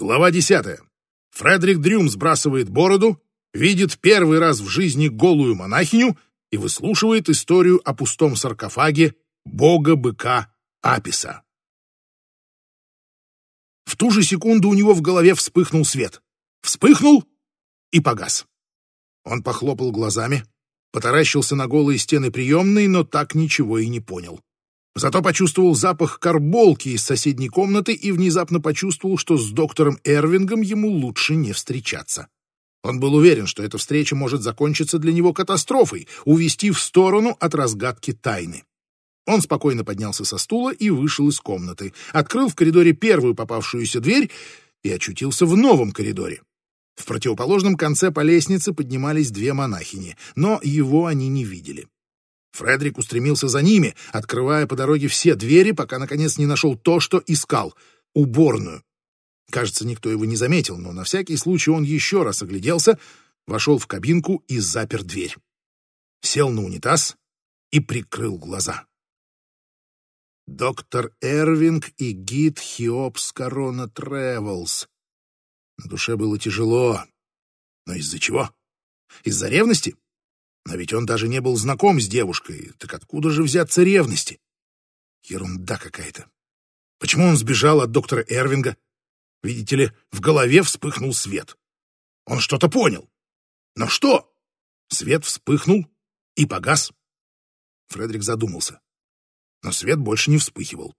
Глава десятая. Фредерик Дрюм сбрасывает бороду, видит первый раз в жизни голую монахиню и выслушивает историю о пустом саркофаге бога-быка Аписа. В ту же секунду у него в голове вспыхнул свет. Вспыхнул и погас. Он похлопал глазами, потаращился на голые стены приемной, но так ничего и не понял. Зато почувствовал запах карболки из соседней комнаты и внезапно почувствовал, что с доктором Эрвингом ему лучше не встречаться. Он был уверен, что эта встреча может закончиться для него катастрофой, увести в сторону от разгадки тайны. Он спокойно поднялся со стула и вышел из комнаты, открыл в коридоре первую попавшуюся дверь и очутился в новом коридоре. В противоположном конце по лестнице поднимались две монахини, но его они не видели. Фредерик устремился за ними, открывая по дороге все двери, пока, наконец, не нашел то, что искал — уборную. Кажется, никто его не заметил, но на всякий случай он еще раз огляделся, вошел в кабинку и запер дверь. Сел на унитаз и прикрыл глаза. Доктор Эрвинг и гид Хиопс Корона Тревелс. На душе было тяжело. Но из-за чего? Из-за ревности? Но ведь он даже не был знаком с девушкой. Так откуда же взяться ревности? Ерунда какая-то. Почему он сбежал от доктора Эрвинга? Видите ли, в голове вспыхнул свет. Он что-то понял. Но что? Свет вспыхнул и погас. Фредерик задумался. Но свет больше не вспыхивал.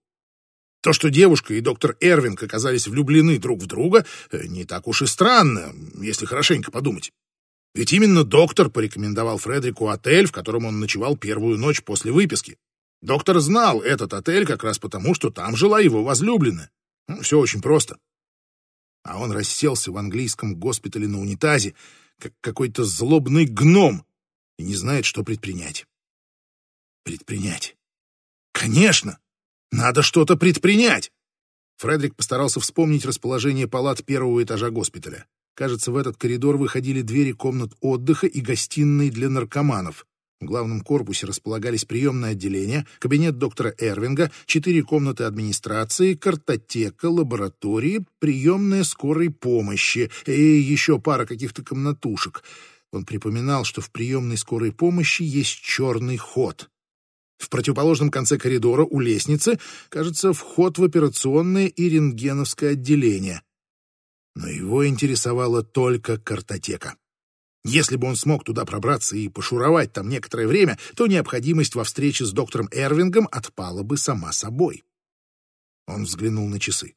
То, что девушка и доктор Эрвинг оказались влюблены друг в друга, э, не так уж и странно, если хорошенько подумать. Ведь именно доктор порекомендовал Фредерику отель, в котором он ночевал первую ночь после выписки. Доктор знал этот отель как раз потому, что там жила его возлюбленная. Ну, все очень просто. А он расселся в английском госпитале на унитазе, как какой-то злобный гном, и не знает, что предпринять. Предпринять. Конечно! Надо что-то предпринять! Фредерик постарался вспомнить расположение палат первого этажа госпиталя. Кажется, в этот коридор выходили двери комнат отдыха и гостиной для наркоманов. В главном корпусе располагались приемное отделение, кабинет доктора Эрвинга, четыре комнаты администрации, картотека, лаборатории, приемная скорой помощи и еще пара каких-то комнатушек. Он припоминал, что в приемной скорой помощи есть черный ход. В противоположном конце коридора у лестницы, кажется, вход в операционное и рентгеновское отделение но его интересовала только картотека. Если бы он смог туда пробраться и пошуровать там некоторое время, то необходимость во встрече с доктором Эрвингом отпала бы сама собой. Он взглянул на часы.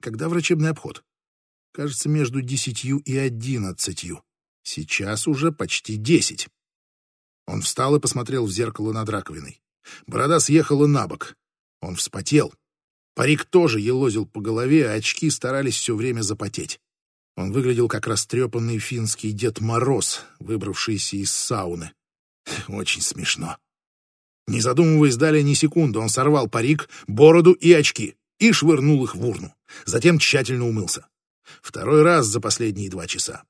Когда врачебный обход? Кажется, между десятью и одиннадцатью. Сейчас уже почти десять. Он встал и посмотрел в зеркало над раковиной. Борода съехала на бок. Он вспотел. Парик тоже елозил по голове, а очки старались все время запотеть. Он выглядел как растрепанный финский Дед Мороз, выбравшийся из сауны. Очень смешно. Не задумываясь далее ни секунды, он сорвал парик, бороду и очки и швырнул их в урну. Затем тщательно умылся. Второй раз за последние два часа.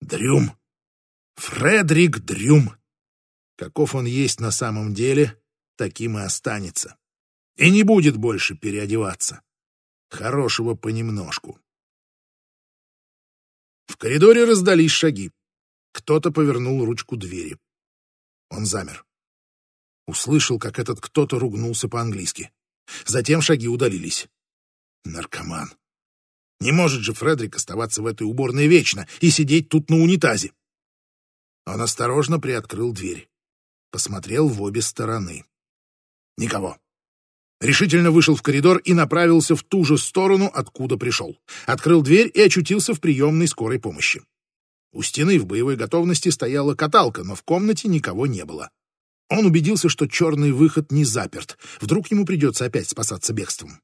Дрюм. Фредерик Дрюм. Каков он есть на самом деле, таким и останется и не будет больше переодеваться. Хорошего понемножку. В коридоре раздались шаги. Кто-то повернул ручку двери. Он замер. Услышал, как этот кто-то ругнулся по-английски. Затем шаги удалились. Наркоман. Не может же Фредерик оставаться в этой уборной вечно и сидеть тут на унитазе. Он осторожно приоткрыл дверь. Посмотрел в обе стороны. Никого решительно вышел в коридор и направился в ту же сторону, откуда пришел. Открыл дверь и очутился в приемной скорой помощи. У стены в боевой готовности стояла каталка, но в комнате никого не было. Он убедился, что черный выход не заперт. Вдруг ему придется опять спасаться бегством.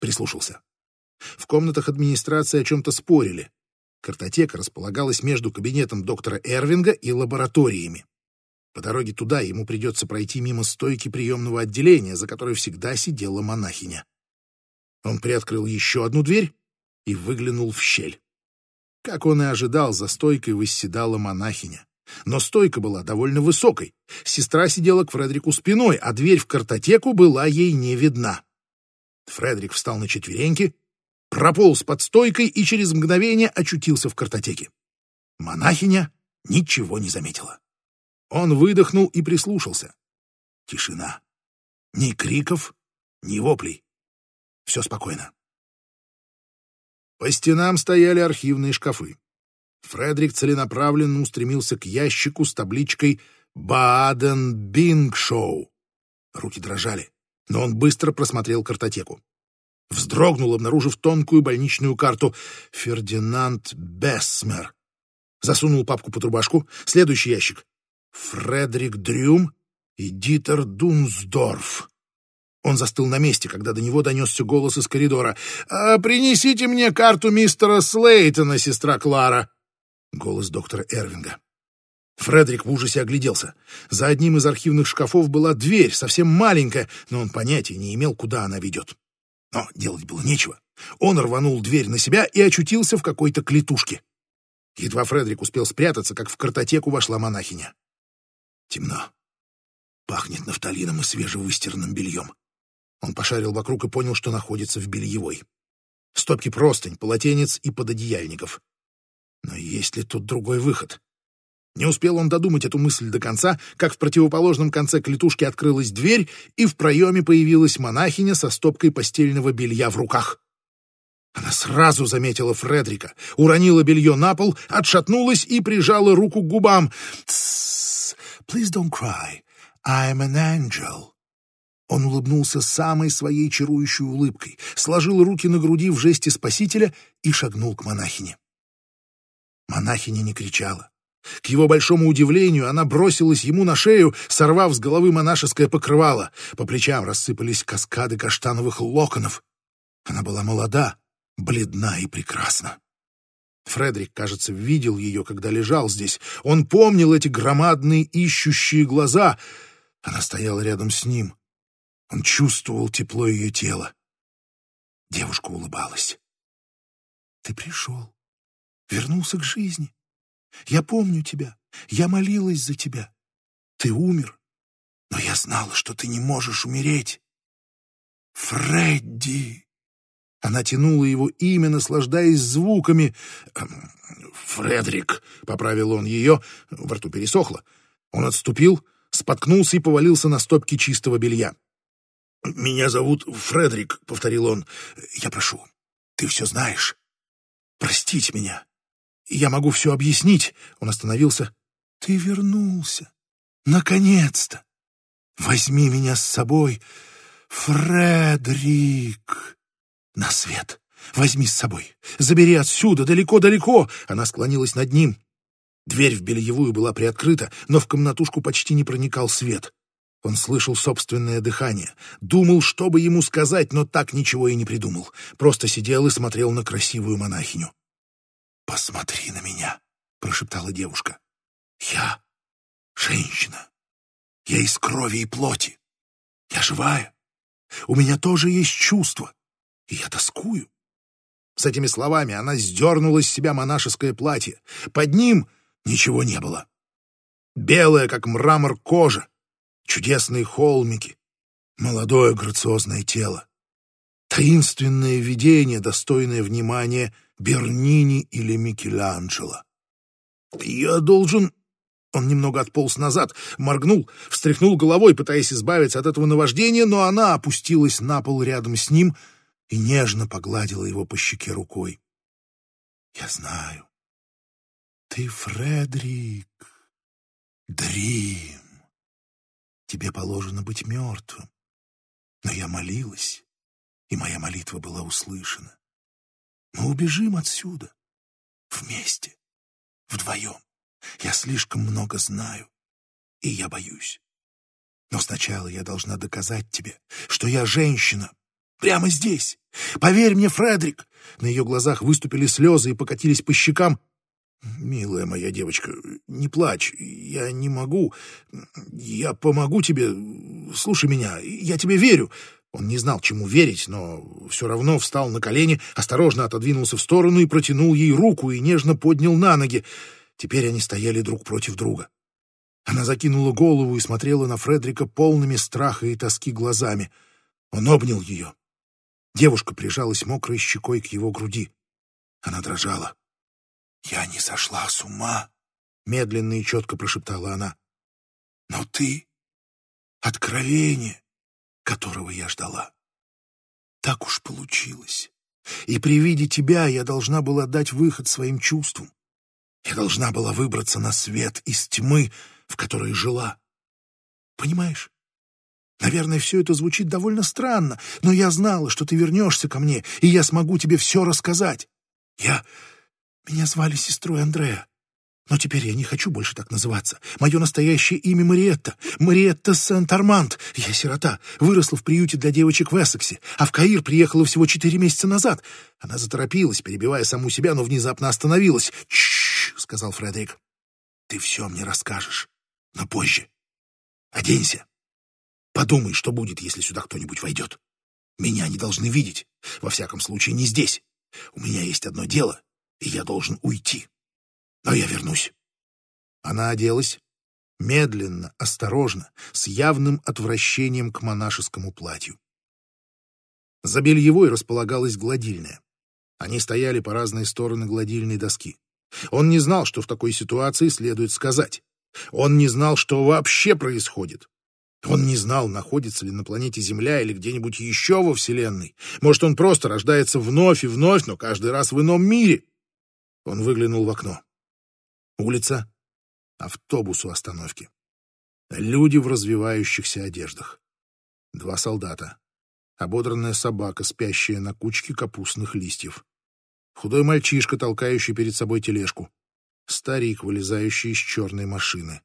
Прислушался. В комнатах администрации о чем-то спорили. Картотека располагалась между кабинетом доктора Эрвинга и лабораториями. По дороге туда ему придется пройти мимо стойки приемного отделения, за которой всегда сидела монахиня. Он приоткрыл еще одну дверь и выглянул в щель. Как он и ожидал, за стойкой восседала монахиня. Но стойка была довольно высокой. Сестра сидела к Фредерику спиной, а дверь в картотеку была ей не видна. Фредерик встал на четвереньки прополз под стойкой и через мгновение очутился в картотеке. Монахиня ничего не заметила. Он выдохнул и прислушался. Тишина. Ни криков, ни воплей. Все спокойно. По стенам стояли архивные шкафы. Фредерик целенаправленно устремился к ящику с табличкой «Бааден Бингшоу». Руки дрожали, но он быстро просмотрел картотеку. Вздрогнул, обнаружив тонкую больничную карту «Фердинанд Бессмер». Засунул папку под рубашку. Следующий ящик. «Фредерик Дрюм и Дитер Дунсдорф». Он застыл на месте, когда до него донесся голос из коридора. «А, «Принесите мне карту мистера Слейтона, сестра Клара!» Голос доктора Эрвинга. Фредерик в ужасе огляделся. За одним из архивных шкафов была дверь, совсем маленькая, но он понятия не имел, куда она ведет. Но делать было нечего. Он рванул дверь на себя и очутился в какой-то клетушке. Едва Фредерик успел спрятаться, как в картотеку вошла монахиня. Темно. Пахнет нафталином и свежевыстиранным бельем. Он пошарил вокруг и понял, что находится в бельевой. Стопки простынь, полотенец и пододеяльников. Но есть ли тут другой выход? Не успел он додумать эту мысль до конца, как в противоположном конце клетушки открылась дверь, и в проеме появилась монахиня со стопкой постельного белья в руках. Она сразу заметила Фредрика, уронила белье на пол, отшатнулась и прижала руку к губам. «Тссс! Please don't cry. I'm an angel!» Он улыбнулся самой своей чарующей улыбкой, сложил руки на груди в жесте спасителя и шагнул к монахине. Монахиня не кричала. К его большому удивлению, она бросилась ему на шею, сорвав с головы монашеское покрывало. По плечам рассыпались каскады каштановых локонов. Она была молода, бледна и прекрасна. Фредерик, кажется, видел ее, когда лежал здесь. Он помнил эти громадные ищущие глаза. Она стояла рядом с ним, он чувствовал тепло ее тела. Девушка улыбалась. «Ты пришел, вернулся к жизни. Я помню тебя, я молилась за тебя. Ты умер, но я знала, что ты не можешь умереть. Фредди!» Она тянула его имя, наслаждаясь звуками. «Эм, «Фредрик», — поправил он ее, во рту пересохло. Он отступил, споткнулся и повалился на стопки чистого белья. «Меня зовут Фредерик», — повторил он. «Я прошу, ты все знаешь. Простить меня. Я могу все объяснить». Он остановился. «Ты вернулся. Наконец-то. Возьми меня с собой, Фредерик, на свет. Возьми с собой. Забери отсюда, далеко-далеко». Она склонилась над ним. Дверь в бельевую была приоткрыта, но в комнатушку почти не проникал свет. Он слышал собственное дыхание, думал, что бы ему сказать, но так ничего и не придумал. Просто сидел и смотрел на красивую монахиню. «Посмотри на меня», — прошептала девушка. «Я женщина. Я из крови и плоти. Я живая. У меня тоже есть чувства, и я тоскую». С этими словами она сдернула с себя монашеское платье. Под ним ничего не было. Белая, как мрамор, кожа, чудесные холмики, молодое грациозное тело, таинственное видение, достойное внимания Бернини или Микеланджело. «Я должен...» Он немного отполз назад, моргнул, встряхнул головой, пытаясь избавиться от этого наваждения, но она опустилась на пол рядом с ним и нежно погладила его по щеке рукой. «Я знаю. Ты Фредрик. Дрим. Тебе положено быть мертвым. Но я молилась, и моя молитва была услышана. Мы убежим отсюда. Вместе. Вдвоем. Я слишком много знаю, и я боюсь. Но сначала я должна доказать тебе, что я женщина. Прямо здесь. Поверь мне, Фредерик. На ее глазах выступили слезы и покатились по щекам. «Милая моя девочка, не плачь, я не могу. Я помогу тебе. Слушай меня, я тебе верю». Он не знал, чему верить, но все равно встал на колени, осторожно отодвинулся в сторону и протянул ей руку и нежно поднял на ноги. Теперь они стояли друг против друга. Она закинула голову и смотрела на Фредрика полными страха и тоски глазами. Он обнял ее. Девушка прижалась мокрой щекой к его груди. Она дрожала. «Я не сошла с ума», — медленно и четко прошептала она. «Но ты — откровение, которого я ждала. Так уж получилось. И при виде тебя я должна была дать выход своим чувствам. Я должна была выбраться на свет из тьмы, в которой жила. Понимаешь? Наверное, все это звучит довольно странно, но я знала, что ты вернешься ко мне, и я смогу тебе все рассказать. Я... Меня звали сестрой Андрея. Но теперь я не хочу больше так называться. Мое настоящее имя Мариетта. Мариетта Сент-Арманд. Я сирота. Выросла в приюте для девочек в Эссексе, а в Каир приехала всего четыре месяца назад. Она заторопилась, перебивая саму себя, но внезапно остановилась. «Чш!» — сказал Фредерик. «Ты все мне расскажешь, но позже. Оденься. Подумай, что будет, если сюда кто-нибудь войдет. Меня не должны видеть. Во всяком случае, не здесь. У меня есть одно дело, и я должен уйти. Но я вернусь. Она оделась, медленно, осторожно, с явным отвращением к монашескому платью. За бельевой располагалась гладильная. Они стояли по разные стороны гладильной доски. Он не знал, что в такой ситуации следует сказать. Он не знал, что вообще происходит. Он не знал, находится ли на планете Земля или где-нибудь еще во Вселенной. Может, он просто рождается вновь и вновь, но каждый раз в ином мире. Он выглянул в окно. Улица, автобус у остановки. Люди в развивающихся одеждах. Два солдата. Ободранная собака, спящая на кучке капустных листьев. Худой мальчишка, толкающий перед собой тележку. Старик, вылезающий из черной машины.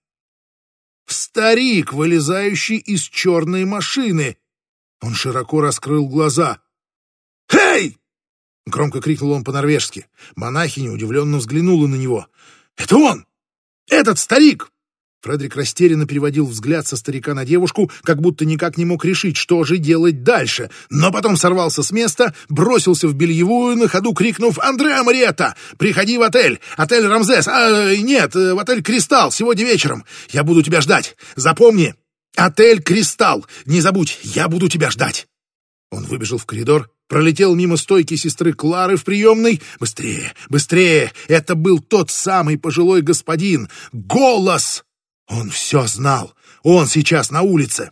Старик, вылезающий из черной машины. Он широко раскрыл глаза. «Эй!» — громко крикнул он по-норвежски. Монахиня удивленно взглянула на него. «Это он! Этот старик!» Фредерик растерянно переводил взгляд со старика на девушку, как будто никак не мог решить, что же делать дальше, но потом сорвался с места, бросился в бельевую, на ходу крикнув «Андреа Мариетта! Приходи в отель! Отель Рамзес! А, нет, в отель Кристалл сегодня вечером! Я буду тебя ждать! Запомни! Отель Кристалл! Не забудь, я буду тебя ждать!» Он выбежал в коридор, пролетел мимо стойки сестры Клары в приемной. «Быстрее! Быстрее! Это был тот самый пожилой господин! Голос!» Он все знал. Он сейчас на улице.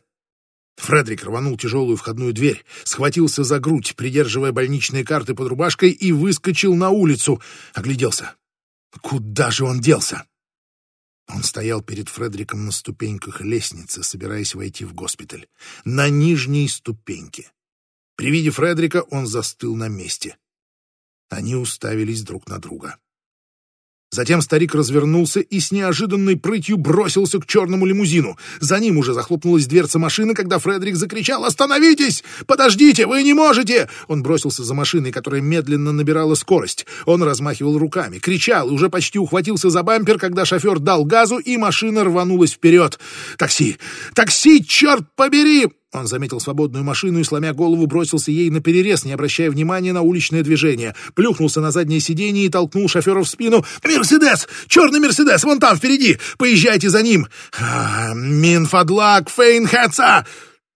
Фредерик рванул тяжелую входную дверь, схватился за грудь, придерживая больничные карты под рубашкой, и выскочил на улицу. Огляделся. Куда же он делся? Он стоял перед Фредериком на ступеньках лестницы, собираясь войти в госпиталь. На нижней ступеньке. При виде Фредерика он застыл на месте. Они уставились друг на друга. Затем старик развернулся и с неожиданной прытью бросился к черному лимузину. За ним уже захлопнулась дверца машины, когда Фредерик закричал «Остановитесь! Подождите! Вы не можете!» Он бросился за машиной, которая медленно набирала скорость. Он размахивал руками, кричал и уже почти ухватился за бампер, когда шофер дал газу, и машина рванулась вперед. «Такси! Такси! Черт побери!» Он заметил свободную машину и, сломя голову, бросился ей на перерез, не обращая внимания на уличное движение. Плюхнулся на заднее сиденье и толкнул шофера в спину. «Мерседес! Черный Мерседес! Вон там, впереди! Поезжайте за ним!» «Минфадлак Фейнхэтса!»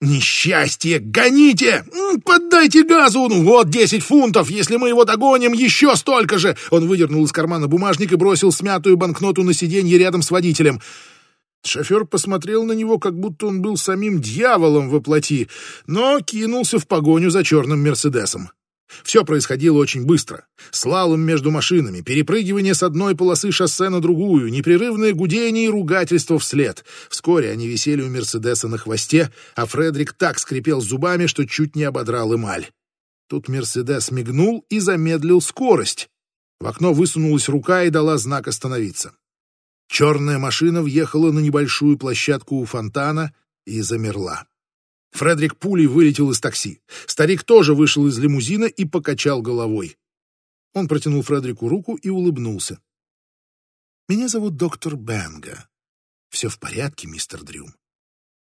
«Несчастье! Гоните! Поддайте газу! Ну вот, десять фунтов! Если мы его догоним, еще столько же!» Он выдернул из кармана бумажник и бросил смятую банкноту на сиденье рядом с водителем. Шофер посмотрел на него, как будто он был самим дьяволом во плоти, но кинулся в погоню за черным «Мерседесом». Все происходило очень быстро. Слалом между машинами, перепрыгивание с одной полосы шоссе на другую, непрерывное гудение и ругательство вслед. Вскоре они висели у «Мерседеса» на хвосте, а Фредерик так скрипел зубами, что чуть не ободрал эмаль. Тут «Мерседес» мигнул и замедлил скорость. В окно высунулась рука и дала знак остановиться. Черная машина въехала на небольшую площадку у фонтана и замерла. Фредерик пулей вылетел из такси. Старик тоже вышел из лимузина и покачал головой. Он протянул Фредерику руку и улыбнулся. «Меня зовут доктор Бенга. Все в порядке, мистер Дрюм.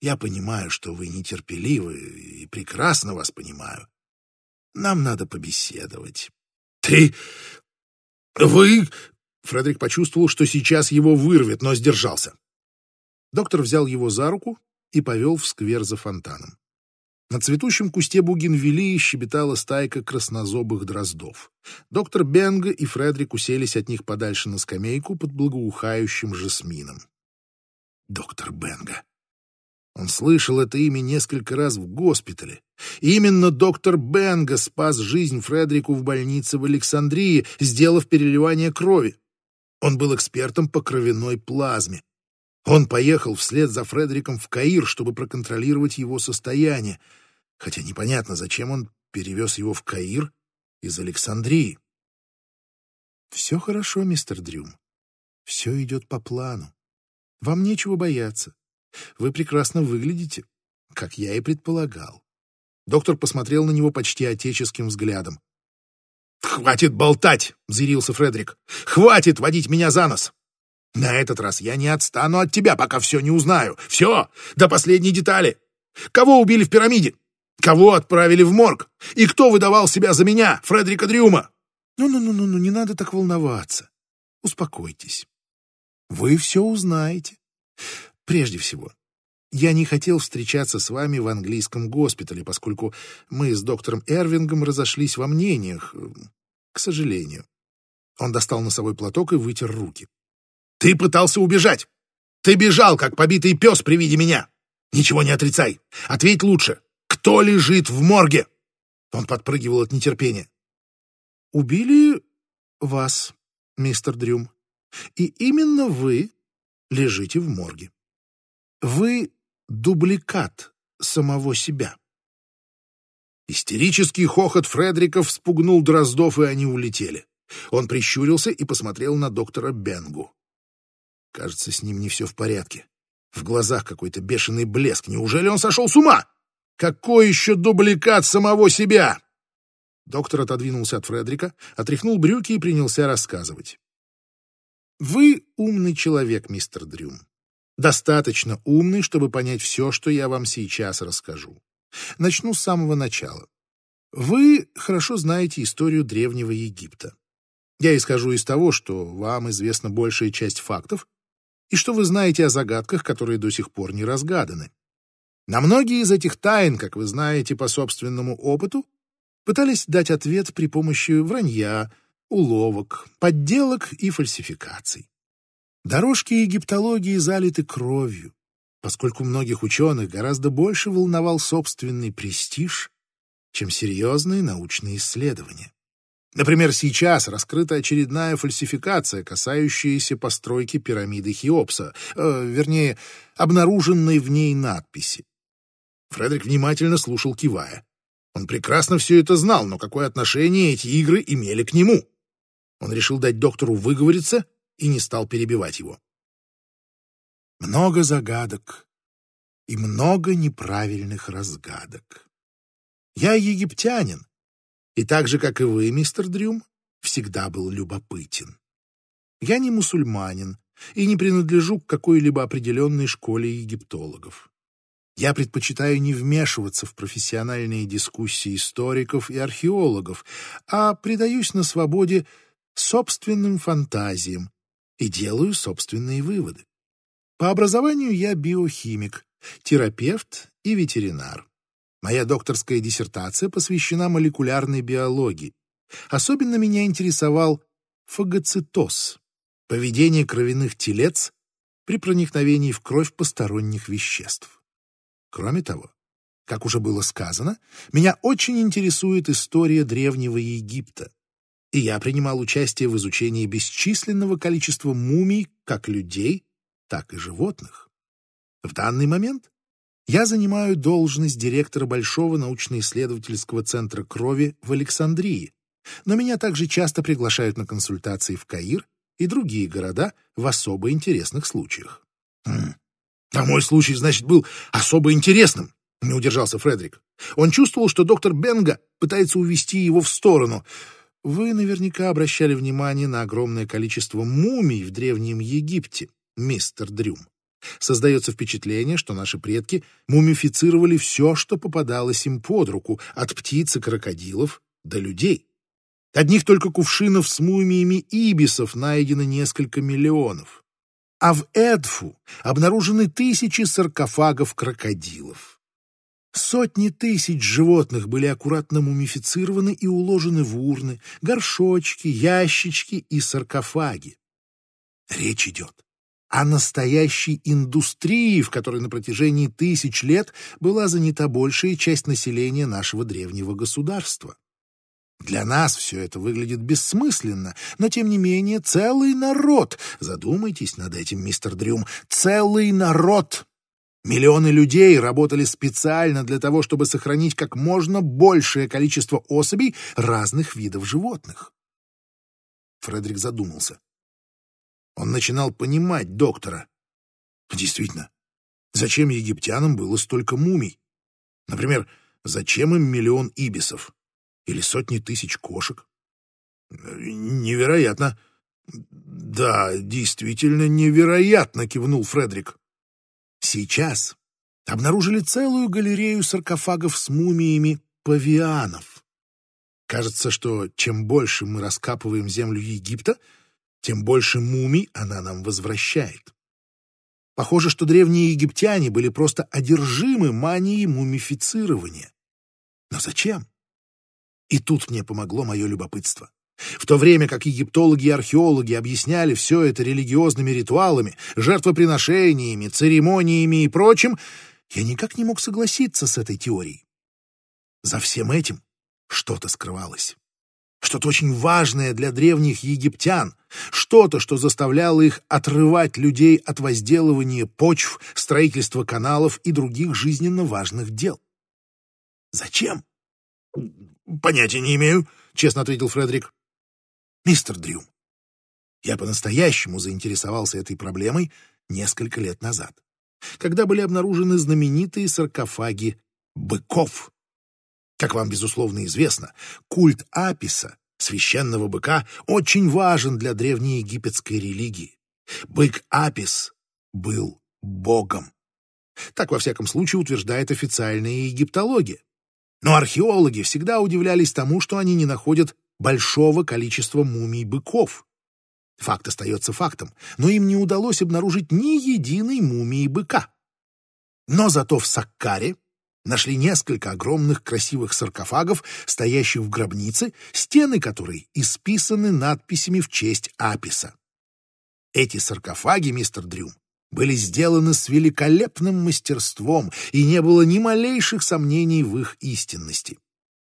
Я понимаю, что вы нетерпеливы и прекрасно вас понимаю. Нам надо побеседовать». «Ты... вы...» Фредерик почувствовал, что сейчас его вырвет, но сдержался. Доктор взял его за руку и повел в сквер за фонтаном. На цветущем кусте бугенвилии щебетала стайка краснозобых дроздов. Доктор Бенга и Фредерик уселись от них подальше на скамейку под благоухающим жасмином. Доктор Бенга. Он слышал это имя несколько раз в госпитале. именно доктор Бенга спас жизнь Фредерику в больнице в Александрии, сделав переливание крови. Он был экспертом по кровяной плазме. Он поехал вслед за Фредериком в Каир, чтобы проконтролировать его состояние — хотя непонятно, зачем он перевез его в Каир из Александрии. Все хорошо, мистер Дрюм. Все идет по плану. Вам нечего бояться. Вы прекрасно выглядите, как я и предполагал. Доктор посмотрел на него почти отеческим взглядом. «Хватит болтать!» — взъярился Фредерик. «Хватит водить меня за нос! На этот раз я не отстану от тебя, пока все не узнаю. Все, до последней детали. Кого убили в пирамиде? Кого отправили в морг? И кто выдавал себя за меня, Фредерика Дрюма? Ну-ну-ну-ну, не надо так волноваться. Успокойтесь. Вы все узнаете. Прежде всего, я не хотел встречаться с вами в английском госпитале, поскольку мы с доктором Эрвингом разошлись во мнениях, к сожалению. Он достал носовой платок и вытер руки. «Ты пытался убежать! Ты бежал, как побитый пес при виде меня! Ничего не отрицай! Ответь лучше! Кто лежит в морге?» Он подпрыгивал от нетерпения. «Убили вас, мистер Дрюм, и именно вы лежите в морге. Вы дубликат самого себя». Истерический хохот Фредрика вспугнул Дроздов, и они улетели. Он прищурился и посмотрел на доктора Бенгу. Кажется, с ним не все в порядке. В глазах какой-то бешеный блеск. Неужели он сошел с ума? Какой еще дубликат самого себя? Доктор отодвинулся от Фредрика, отряхнул брюки и принялся рассказывать. Вы умный человек, мистер Дрюм. Достаточно умный, чтобы понять все, что я вам сейчас расскажу. Начну с самого начала. Вы хорошо знаете историю Древнего Египта. Я исхожу из того, что вам известна большая часть фактов, и что вы знаете о загадках, которые до сих пор не разгаданы. На многие из этих тайн, как вы знаете по собственному опыту, пытались дать ответ при помощи вранья, уловок, подделок и фальсификаций. Дорожки египтологии залиты кровью, поскольку многих ученых гораздо больше волновал собственный престиж, чем серьезные научные исследования. Например, сейчас раскрыта очередная фальсификация, касающаяся постройки пирамиды Хеопса, э, вернее, обнаруженной в ней надписи. Фредерик внимательно слушал, кивая. Он прекрасно все это знал, но какое отношение эти игры имели к нему? Он решил дать доктору выговориться и не стал перебивать его. Много загадок и много неправильных разгадок. Я египтянин, и так же, как и вы, мистер Дрюм, всегда был любопытен. Я не мусульманин и не принадлежу к какой-либо определенной школе египтологов. Я предпочитаю не вмешиваться в профессиональные дискуссии историков и археологов, а предаюсь на свободе собственным фантазиям и делаю собственные выводы. По образованию я биохимик, терапевт и ветеринар. Моя докторская диссертация посвящена молекулярной биологии. Особенно меня интересовал фагоцитоз, поведение кровяных телец при проникновении в кровь посторонних веществ. Кроме того, как уже было сказано, меня очень интересует история Древнего Египта, и я принимал участие в изучении бесчисленного количества мумий как людей, так и животных. В данный момент я занимаю должность директора Большого научно-исследовательского центра крови в Александрии, но меня также часто приглашают на консультации в Каир и другие города в особо интересных случаях. Хм. А мой случай, значит, был особо интересным, не удержался Фредерик. Он чувствовал, что доктор Бенга пытается увести его в сторону. Вы наверняка обращали внимание на огромное количество мумий в Древнем Египте, мистер Дрюм. Создается впечатление, что наши предки мумифицировали все, что попадалось им под руку, от птиц и крокодилов до людей. Одних только кувшинов с мумиями ибисов найдено несколько миллионов а в Эдфу обнаружены тысячи саркофагов крокодилов. Сотни тысяч животных были аккуратно мумифицированы и уложены в урны, горшочки, ящички и саркофаги. Речь идет о настоящей индустрии, в которой на протяжении тысяч лет была занята большая часть населения нашего древнего государства. Для нас все это выглядит бессмысленно, но тем не менее целый народ, задумайтесь над этим, мистер Дрюм, целый народ Миллионы людей работали специально для того, чтобы сохранить как можно большее количество особей разных видов животных. Фредерик задумался. Он начинал понимать доктора. Действительно, зачем египтянам было столько мумий? Например, зачем им миллион ибисов? Или сотни тысяч кошек? Невероятно. Да, действительно невероятно, кивнул Фредерик. Сейчас обнаружили целую галерею саркофагов с мумиями павианов. Кажется, что чем больше мы раскапываем землю Египта, тем больше мумий она нам возвращает. Похоже, что древние египтяне были просто одержимы манией мумифицирования. Но зачем? И тут мне помогло мое любопытство. В то время как египтологи и археологи объясняли все это религиозными ритуалами, жертвоприношениями, церемониями и прочим, я никак не мог согласиться с этой теорией. За всем этим что-то скрывалось. Что-то очень важное для древних египтян, что-то, что заставляло их отрывать людей от возделывания почв, строительства каналов и других жизненно важных дел. Зачем? Понятия не имею, честно ответил Фредерик. Мистер Дрюм, я по-настоящему заинтересовался этой проблемой несколько лет назад, когда были обнаружены знаменитые саркофаги быков. Как вам, безусловно, известно, культ Аписа, священного быка, очень важен для древнеегипетской религии. Бык Апис был богом. Так, во всяком случае, утверждает официальная египтология. Но археологи всегда удивлялись тому, что они не находят большого количества мумий быков. Факт остается фактом, но им не удалось обнаружить ни единой мумии быка. Но зато в Саккаре нашли несколько огромных красивых саркофагов, стоящих в гробнице, стены которой исписаны надписями в честь Аписа. Эти саркофаги, мистер Дрюм, были сделаны с великолепным мастерством, и не было ни малейших сомнений в их истинности.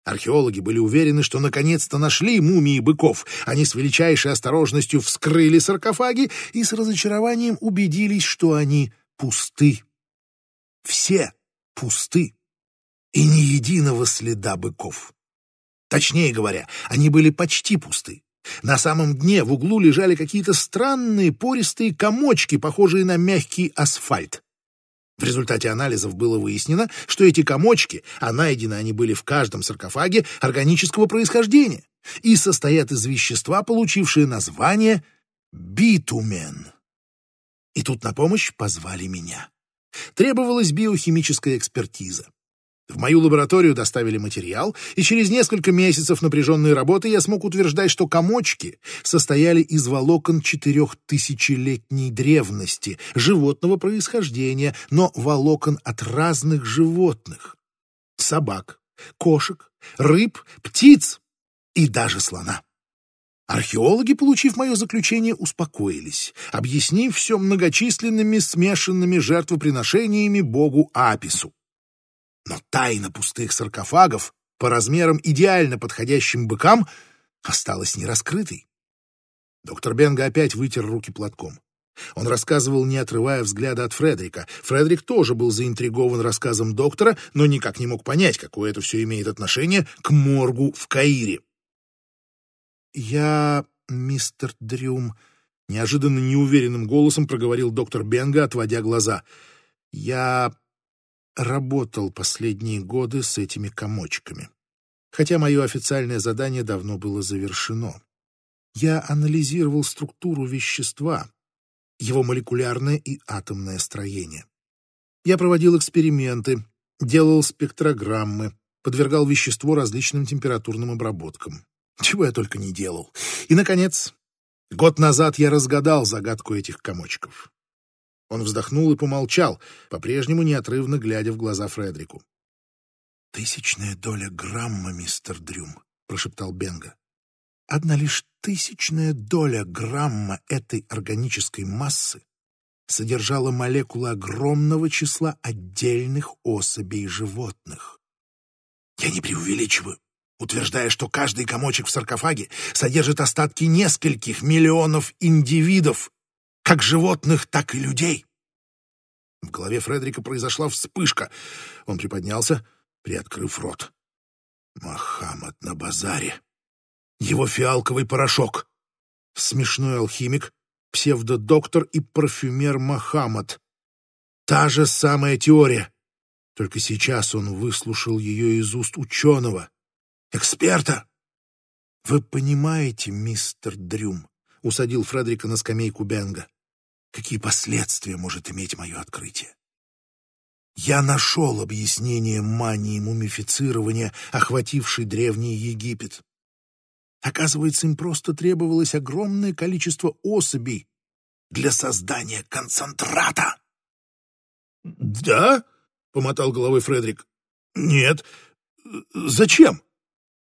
Археологи были уверены, что наконец-то нашли мумии быков. Они с величайшей осторожностью вскрыли саркофаги и с разочарованием убедились, что они пусты. Все пусты. И ни единого следа быков. Точнее говоря, они были почти пусты. На самом дне в углу лежали какие-то странные пористые комочки, похожие на мягкий асфальт. В результате анализов было выяснено, что эти комочки, а найдены они были в каждом саркофаге, органического происхождения и состоят из вещества, получившее название битумен. И тут на помощь позвали меня. Требовалась биохимическая экспертиза. В мою лабораторию доставили материал, и через несколько месяцев напряженной работы я смог утверждать, что комочки состояли из волокон четырехтысячелетней древности, животного происхождения, но волокон от разных животных. Собак, кошек, рыб, птиц и даже слона. Археологи, получив мое заключение, успокоились, объяснив все многочисленными смешанными жертвоприношениями богу Апису. Но тайна пустых саркофагов, по размерам идеально подходящим быкам, осталась нераскрытой. Доктор Бенга опять вытер руки платком. Он рассказывал, не отрывая взгляда от Фредерика. Фредерик тоже был заинтригован рассказом доктора, но никак не мог понять, какое это все имеет отношение к моргу в Каире. «Я, мистер Дрюм», — неожиданно неуверенным голосом проговорил доктор Бенга, отводя глаза. «Я работал последние годы с этими комочками, хотя мое официальное задание давно было завершено. Я анализировал структуру вещества, его молекулярное и атомное строение. Я проводил эксперименты, делал спектрограммы, подвергал вещество различным температурным обработкам. Чего я только не делал. И, наконец, год назад я разгадал загадку этих комочков. Он вздохнул и помолчал, по-прежнему неотрывно глядя в глаза Фредрику. «Тысячная доля грамма, мистер Дрюм», — прошептал Бенга. «Одна лишь тысячная доля грамма этой органической массы содержала молекулы огромного числа отдельных особей животных. Я не преувеличиваю, утверждая, что каждый комочек в саркофаге содержит остатки нескольких миллионов индивидов, как животных, так и людей. В голове Фредерика произошла вспышка. Он приподнялся, приоткрыв рот. Мохаммад на базаре. Его фиалковый порошок. Смешной алхимик, псевдодоктор и парфюмер Мохаммад. Та же самая теория. Только сейчас он выслушал ее из уст ученого, эксперта. «Вы понимаете, мистер Дрюм», — усадил Фредерика на скамейку Бенга, «какие последствия может иметь мое открытие? Я нашел объяснение мании мумифицирования, охватившей Древний Египет. Оказывается, им просто требовалось огромное количество особей для создания концентрата. «Да?» — помотал головой Фредерик. «Нет. Зачем?»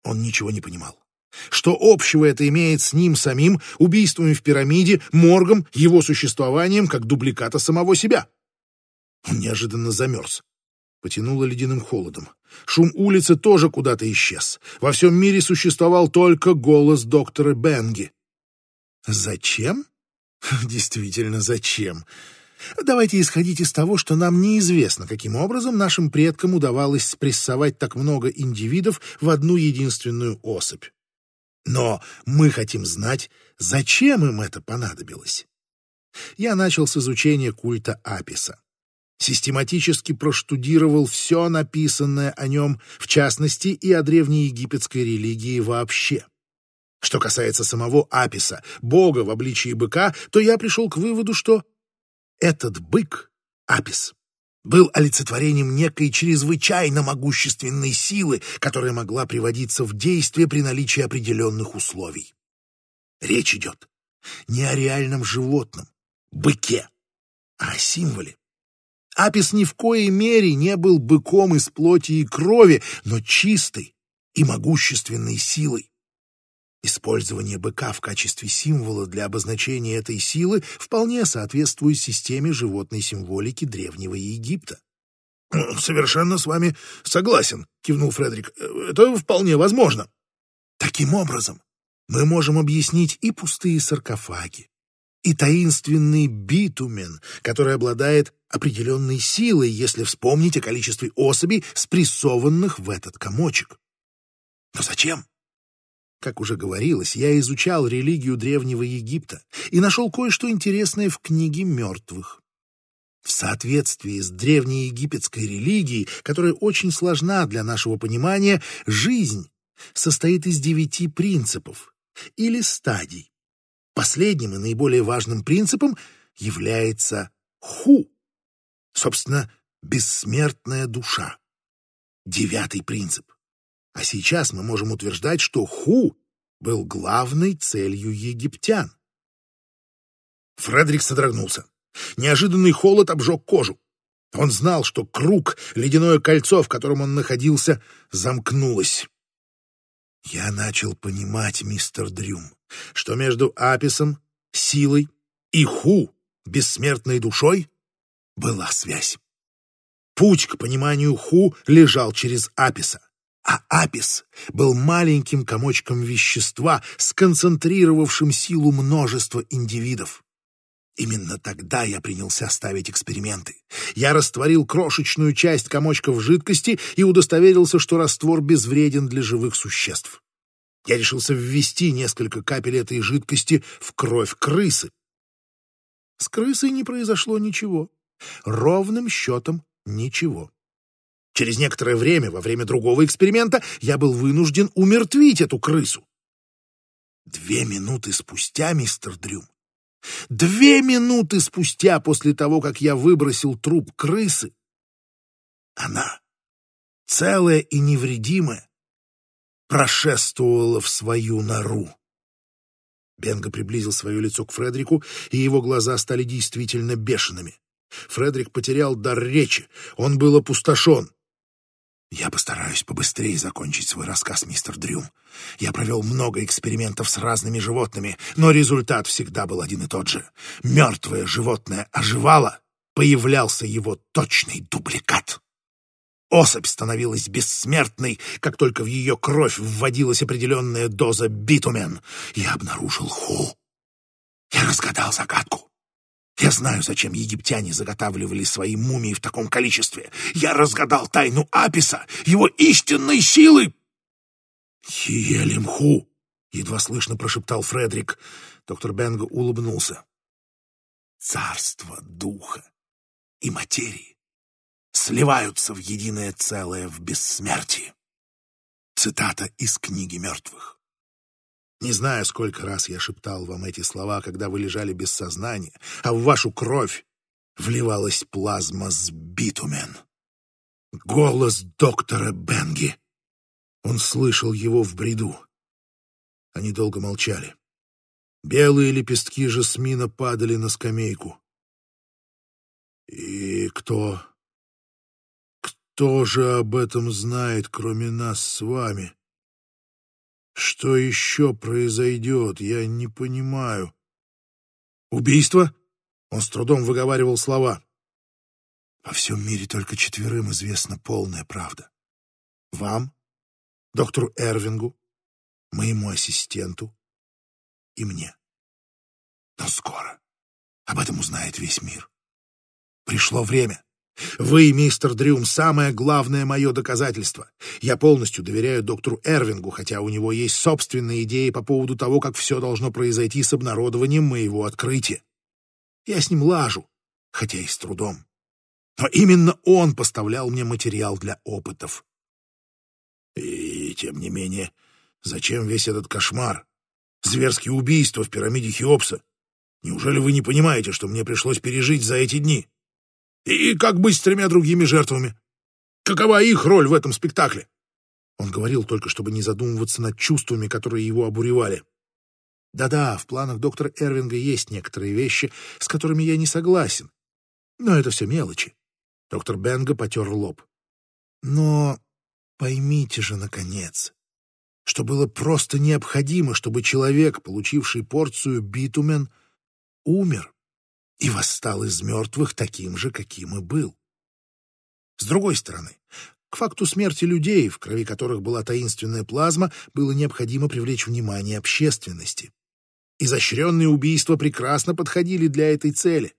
Он ничего не понимал. Что общего это имеет с ним самим, убийствами в пирамиде, моргом, его существованием как дубликата самого себя? Он неожиданно замерз. Потянуло ледяным холодом. Шум улицы тоже куда-то исчез. Во всем мире существовал только голос доктора Бенги. «Зачем?» «Действительно, зачем?» Давайте исходить из того, что нам неизвестно, каким образом нашим предкам удавалось спрессовать так много индивидов в одну единственную особь. Но мы хотим знать, зачем им это понадобилось. Я начал с изучения культа Аписа систематически проштудировал все написанное о нем, в частности и о древнеегипетской религии вообще. Что касается самого Аписа, бога в обличии быка, то я пришел к выводу, что этот бык, Апис, был олицетворением некой чрезвычайно могущественной силы, которая могла приводиться в действие при наличии определенных условий. Речь идет не о реальном животном, быке, а о символе, Апис ни в коей мере не был быком из плоти и крови, но чистой и могущественной силой. Использование быка в качестве символа для обозначения этой силы вполне соответствует системе животной символики Древнего Египта. «Совершенно с вами согласен», — кивнул Фредерик. «Это вполне возможно». Таким образом, мы можем объяснить и пустые саркофаги, и таинственный битумен, который обладает определенной силой, если вспомнить о количестве особей, спрессованных в этот комочек. Но зачем? Как уже говорилось, я изучал религию Древнего Египта и нашел кое-что интересное в книге мертвых. В соответствии с древнеегипетской религией, которая очень сложна для нашего понимания, жизнь состоит из девяти принципов или стадий. Последним и наиболее важным принципом является ху, собственно, бессмертная душа. Девятый принцип. А сейчас мы можем утверждать, что ху был главной целью египтян. Фредерик содрогнулся. Неожиданный холод обжег кожу. Он знал, что круг, ледяное кольцо, в котором он находился, замкнулось. Я начал понимать, мистер Дрюм, что между Аписом, силой и Ху, бессмертной душой, была связь. Путь к пониманию Ху лежал через Аписа, а Апис был маленьким комочком вещества, сконцентрировавшим силу множества индивидов. Именно тогда я принялся ставить эксперименты. Я растворил крошечную часть комочка в жидкости и удостоверился, что раствор безвреден для живых существ. Я решился ввести несколько капель этой жидкости в кровь крысы. С крысой не произошло ничего. Ровным счетом ничего. Через некоторое время, во время другого эксперимента, я был вынужден умертвить эту крысу. Две минуты спустя, мистер Дрюм, две минуты спустя после того, как я выбросил труп крысы, она, целая и невредимая, прошествовала в свою нору. Бенга приблизил свое лицо к Фредерику, и его глаза стали действительно бешеными. Фредерик потерял дар речи, он был опустошен. Я постараюсь побыстрее закончить свой рассказ, мистер Дрюм. Я провел много экспериментов с разными животными, но результат всегда был один и тот же. Мертвое животное оживало, появлялся его точный дубликат. Особь становилась бессмертной, как только в ее кровь вводилась определенная доза битумен. Я обнаружил Ху. Я разгадал загадку. Я знаю, зачем египтяне заготавливали свои мумии в таком количестве. Я разгадал тайну Аписа, его истинной силы. «Хиелимху!» — едва слышно прошептал Фредерик. Доктор Бенго улыбнулся. «Царство духа и материи сливаются в единое целое в бессмертии». Цитата из книги мертвых. Не знаю, сколько раз я шептал вам эти слова, когда вы лежали без сознания, а в вашу кровь вливалась плазма с битумен. Голос доктора Бенги. Он слышал его в бреду. Они долго молчали. Белые лепестки жасмина падали на скамейку. И кто... Кто же об этом знает, кроме нас с вами? Что еще произойдет, я не понимаю. Убийство? Он с трудом выговаривал слова. Во всем мире только четверым известна полная правда. Вам, доктору Эрвингу, моему ассистенту и мне. Но скоро об этом узнает весь мир. Пришло время. Вы, мистер Дрюм, самое главное мое доказательство. Я полностью доверяю доктору Эрвингу, хотя у него есть собственные идеи по поводу того, как все должно произойти с обнародованием моего открытия. Я с ним лажу, хотя и с трудом. Но именно он поставлял мне материал для опытов. И тем не менее, зачем весь этот кошмар? Зверские убийства в пирамиде Хеопса. Неужели вы не понимаете, что мне пришлось пережить за эти дни? И как быть с тремя другими жертвами? Какова их роль в этом спектакле? Он говорил только, чтобы не задумываться над чувствами, которые его обуревали. Да-да, в планах доктора Эрвинга есть некоторые вещи, с которыми я не согласен. Но это все мелочи. Доктор Бенга потер лоб. Но поймите же, наконец, что было просто необходимо, чтобы человек, получивший порцию битумен, умер и восстал из мертвых таким же, каким и был. С другой стороны, к факту смерти людей, в крови которых была таинственная плазма, было необходимо привлечь внимание общественности. Изощренные убийства прекрасно подходили для этой цели.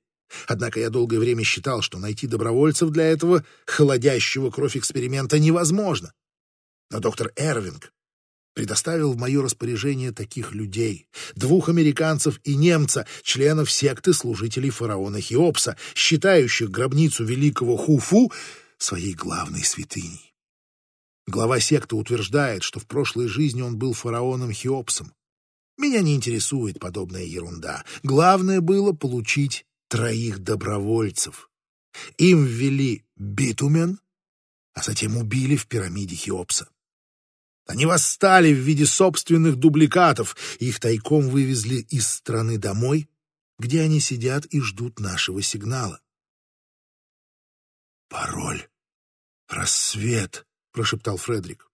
Однако я долгое время считал, что найти добровольцев для этого холодящего кровь эксперимента невозможно. Но доктор Эрвинг предоставил в мое распоряжение таких людей, двух американцев и немца, членов секты служителей фараона Хеопса, считающих гробницу великого Хуфу своей главной святыней. Глава секты утверждает, что в прошлой жизни он был фараоном Хеопсом. Меня не интересует подобная ерунда. Главное было получить троих добровольцев. Им ввели битумен, а затем убили в пирамиде Хеопса. Они восстали в виде собственных дубликатов, их тайком вывезли из страны домой, где они сидят и ждут нашего сигнала. «Пароль. Рассвет», — прошептал Фредерик.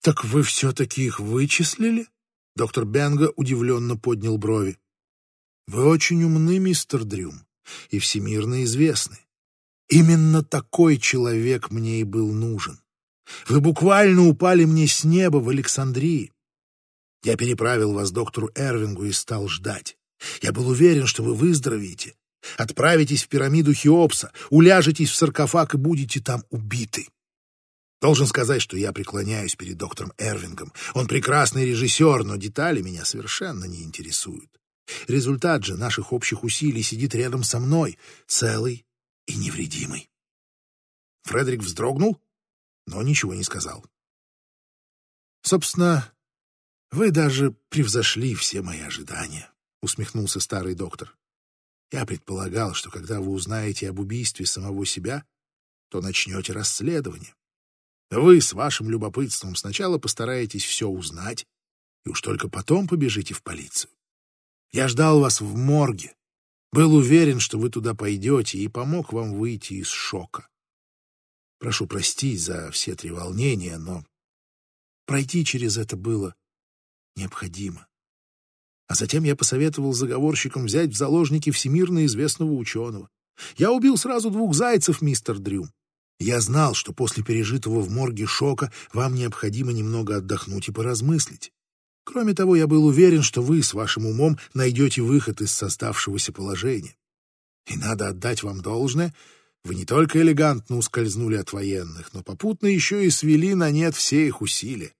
«Так вы все-таки их вычислили?» Доктор Бенга удивленно поднял брови. «Вы очень умны, мистер Дрюм, и всемирно известны. Именно такой человек мне и был нужен. Вы буквально упали мне с неба в Александрии. Я переправил вас доктору Эрвингу и стал ждать. Я был уверен, что вы выздоровеете, отправитесь в пирамиду Хеопса, уляжетесь в саркофаг и будете там убиты. Должен сказать, что я преклоняюсь перед доктором Эрвингом. Он прекрасный режиссер, но детали меня совершенно не интересуют. Результат же наших общих усилий сидит рядом со мной, целый и невредимый. Фредерик вздрогнул, но ничего не сказал. «Собственно, вы даже превзошли все мои ожидания», — усмехнулся старый доктор. «Я предполагал, что когда вы узнаете об убийстве самого себя, то начнете расследование. Вы с вашим любопытством сначала постараетесь все узнать, и уж только потом побежите в полицию. Я ждал вас в морге, был уверен, что вы туда пойдете, и помог вам выйти из шока. Прошу простить за все три волнения, но пройти через это было необходимо. А затем я посоветовал заговорщикам взять в заложники всемирно известного ученого. Я убил сразу двух зайцев, мистер Дрюм. Я знал, что после пережитого в морге шока вам необходимо немного отдохнуть и поразмыслить. Кроме того, я был уверен, что вы с вашим умом найдете выход из составшегося положения. И надо отдать вам должное, вы не только элегантно ускользнули от военных, но попутно еще и свели на нет все их усилия.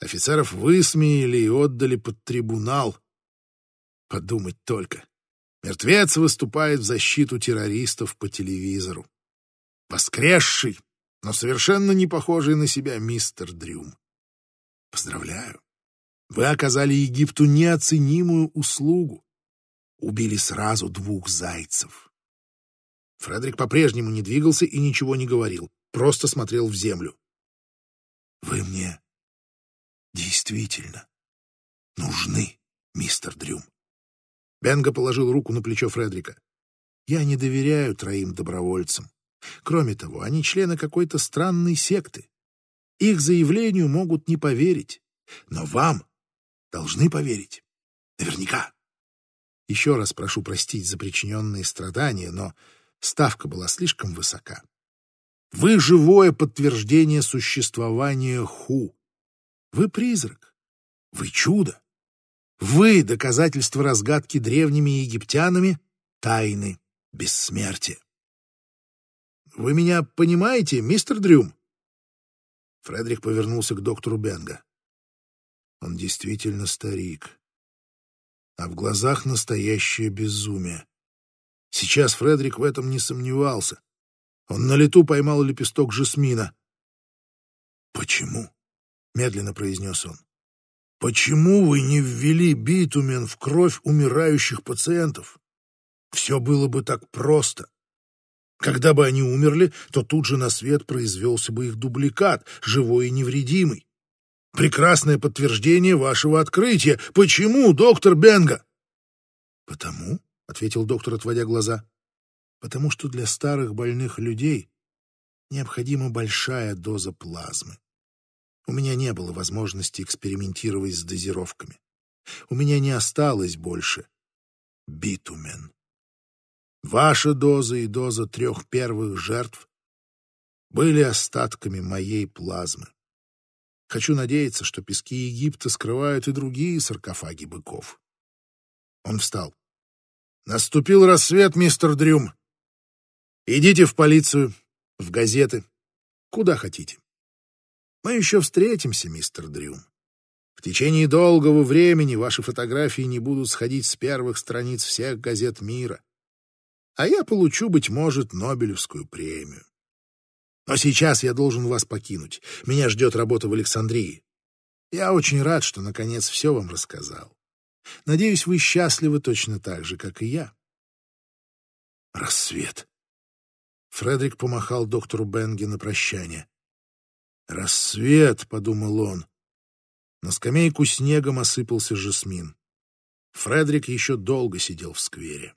Офицеров высмеяли и отдали под трибунал. Подумать только. Мертвец выступает в защиту террористов по телевизору. Воскресший, но совершенно не похожий на себя мистер Дрюм. Поздравляю. Вы оказали Египту неоценимую услугу. Убили сразу двух зайцев. Фредерик по-прежнему не двигался и ничего не говорил, просто смотрел в землю. «Вы мне действительно нужны, мистер Дрюм». Бенга положил руку на плечо Фредерика. «Я не доверяю троим добровольцам. Кроме того, они члены какой-то странной секты. Их заявлению могут не поверить, но вам должны поверить. Наверняка. Еще раз прошу простить за причиненные страдания, но ставка была слишком высока. Вы живое подтверждение существования Ху. Вы призрак. Вы чудо. Вы доказательство разгадки древними египтянами тайны бессмертия. Вы меня понимаете, мистер Дрюм? Фредерик повернулся к доктору Бенга. Он действительно старик. А в глазах настоящее безумие. Сейчас Фредерик в этом не сомневался. Он на лету поймал лепесток жасмина. «Почему?» — медленно произнес он. «Почему вы не ввели битумен в кровь умирающих пациентов? Все было бы так просто. Когда бы они умерли, то тут же на свет произвелся бы их дубликат, живой и невредимый. Прекрасное подтверждение вашего открытия. Почему, доктор Бенга?» «Потому», — ответил доктор, отводя глаза. «Потому что для старых больных людей необходима большая доза плазмы. У меня не было возможности экспериментировать с дозировками. У меня не осталось больше битумен. Ваша доза и доза трех первых жертв были остатками моей плазмы. Хочу надеяться, что пески Египта скрывают и другие саркофаги быков. Он встал. Наступил рассвет, мистер Дрюм. Идите в полицию, в газеты, куда хотите. Мы еще встретимся, мистер Дрюм. В течение долгого времени ваши фотографии не будут сходить с первых страниц всех газет мира. А я получу, быть может, Нобелевскую премию. Но сейчас я должен вас покинуть. Меня ждет работа в Александрии. Я очень рад, что, наконец, все вам рассказал. Надеюсь, вы счастливы точно так же, как и я. Рассвет. Фредерик помахал доктору Бенге на прощание. «Рассвет», — подумал он. На скамейку снегом осыпался жасмин. Фредерик еще долго сидел в сквере.